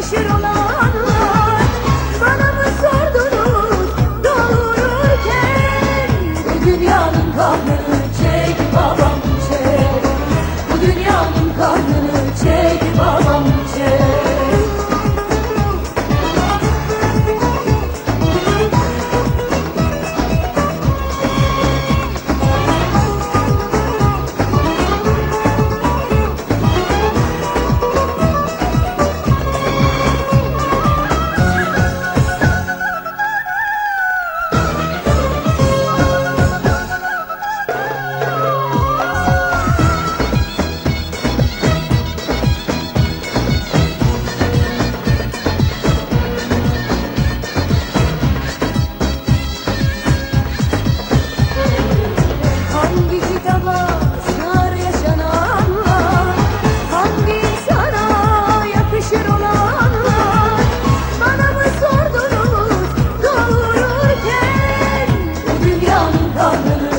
düşer olanlar. Bana mı sordunuz doğururken? Bu dünyanın kahrını Tanrı'nın